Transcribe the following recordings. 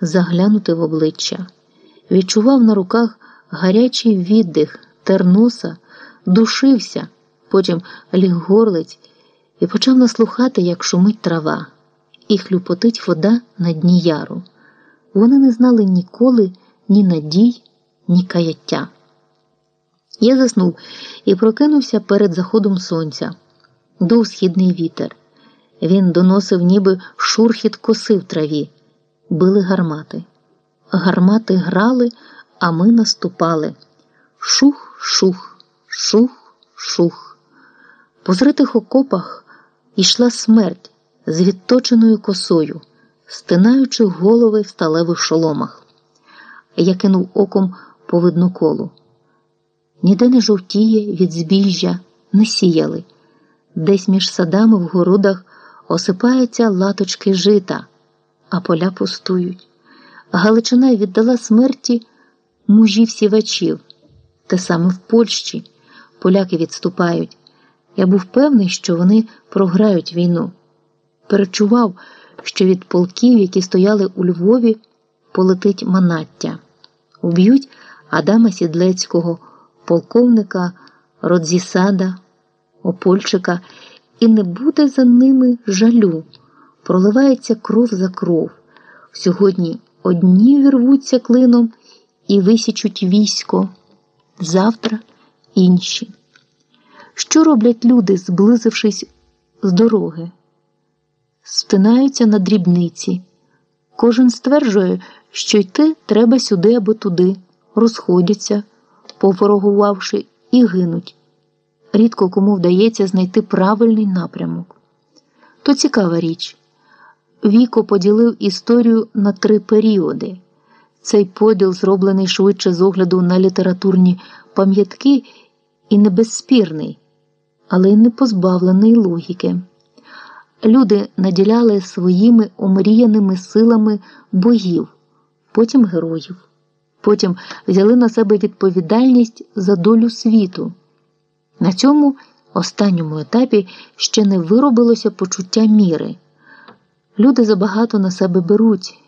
заглянути в обличчя. Відчував на руках гарячий віддих, терноса, душився, потім ліг горлиць і почав наслухати, як шумить трава, і хлюпотить вода на дні яру. Вони не знали ніколи ні надій, ні каяття. Я заснув і прокинувся перед заходом сонця. Дув східний вітер. Він доносив, ніби шурхіт коси в траві, били гармати. Гармати грали, а ми наступали. Шух, шух, шух, шух. По зритих окопах йшла смерть з відточеною косою, стинаючи голови в сталевих шоломах. Я кинув оком по видну колу. Ніде не жовтіє від збіжжя, не сіяли. Десь між садами в городах осипаються латочки жита, а поля пустують. Галичина віддала смерті мужів сівачів. Те саме в Польщі. Поляки відступають. Я був певний, що вони програють війну. Перечував, що від полків, які стояли у Львові, полетить манаття. Уб'ють Адама Сідлецького, полковника Родзісада, Опольчика, і не буде за ними жалю. Проливається кров за кров. Сьогодні одні вірвуться клином і висічуть військо, завтра інші. Що роблять люди, зблизившись з дороги? Стинаються на дрібниці. Кожен стверджує, що йти треба сюди або туди, розходяться, поворогувавши, і гинуть. Рідко кому вдається знайти правильний напрямок. То цікава річ. Віко поділив історію на три періоди. Цей поділ зроблений швидше з огляду на літературні пам'ятки і небезспірний, але й не позбавлений логіки. Люди наділяли своїми омріяними силами богів, потім героїв, потім взяли на себе відповідальність за долю світу. На цьому останньому етапі ще не виробилося почуття міри. Люди забагато на себе беруть,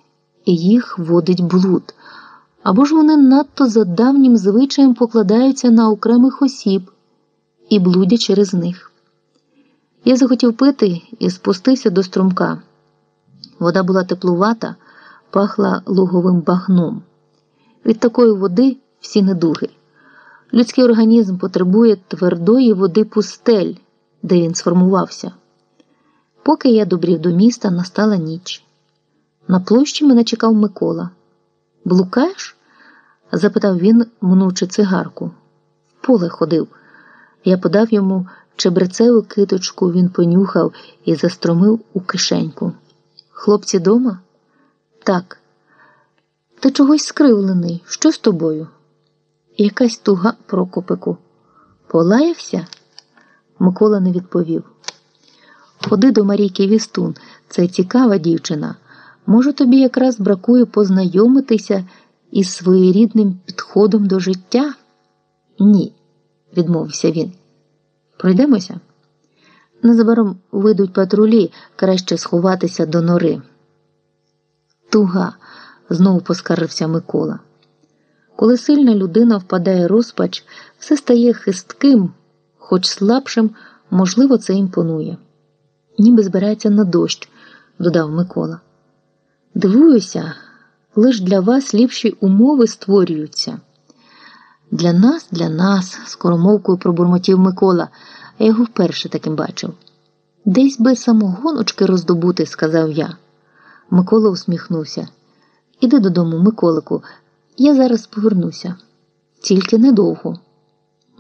і їх водить блуд. Або ж вони надто за давнім звичаєм покладаються на окремих осіб і блудять через них. Я захотів пити і спустився до струмка. Вода була теплувата, пахла луговим багном. Від такої води всі недуги. Людський організм потребує твердої води пустель, де він сформувався. Поки я добрів до міста, настала ніч. На площі мене чекав Микола. Блукаєш? запитав він, мнучи цигарку. В поле ходив. Я подав йому чебрецеву киточку, він понюхав і застромив у кишеньку. Хлопці дома? Так. Ти чогось скривлений. Що з тобою? Якась туга Прокопику. Полаявся? Микола не відповів. Ходи до Марійки Вістун, це цікава дівчина. Може, тобі якраз бракує познайомитися із своєрідним підходом до життя? Ні, відмовився він. Пройдемося. Незабаром вийдуть патрулі, краще сховатися до нори. Туга, знову поскаржився Микола. Коли сильна людина впадає розпач, все стає хистким, хоч слабшим, можливо, це імпонує. Ніби збирається на дощ, додав Микола. Дивуюся, лиш для вас ліпші умови створюються. Для нас, для нас, скоромовкою пробурмотів Микола, я його вперше таким бачив. Десь би самогоночки роздобути, сказав я. Микола усміхнувся. Іди додому, Миколику, я зараз повернуся, тільки недовго.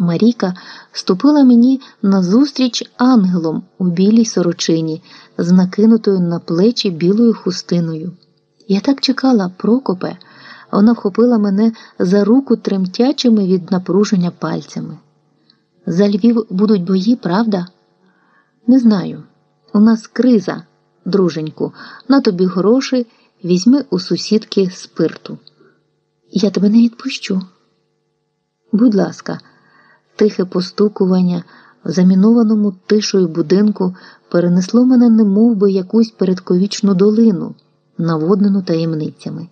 Маріка ступила мені назустріч ангелом у білій сорочині, з накинутою на плечі білою хустиною. Я так чекала, Прокопе, вона вхопила мене за руку тремтячими від напруження пальцями. За Львів будуть бої, правда? Не знаю. У нас криза, друженьку, на тобі гроші, візьми у сусідки спирту. Я тебе не відпущу. Будь ласка, тихе постукування в замінованому тишою будинку перенесло мене немов би якусь передковічну долину, наводнену таємницями.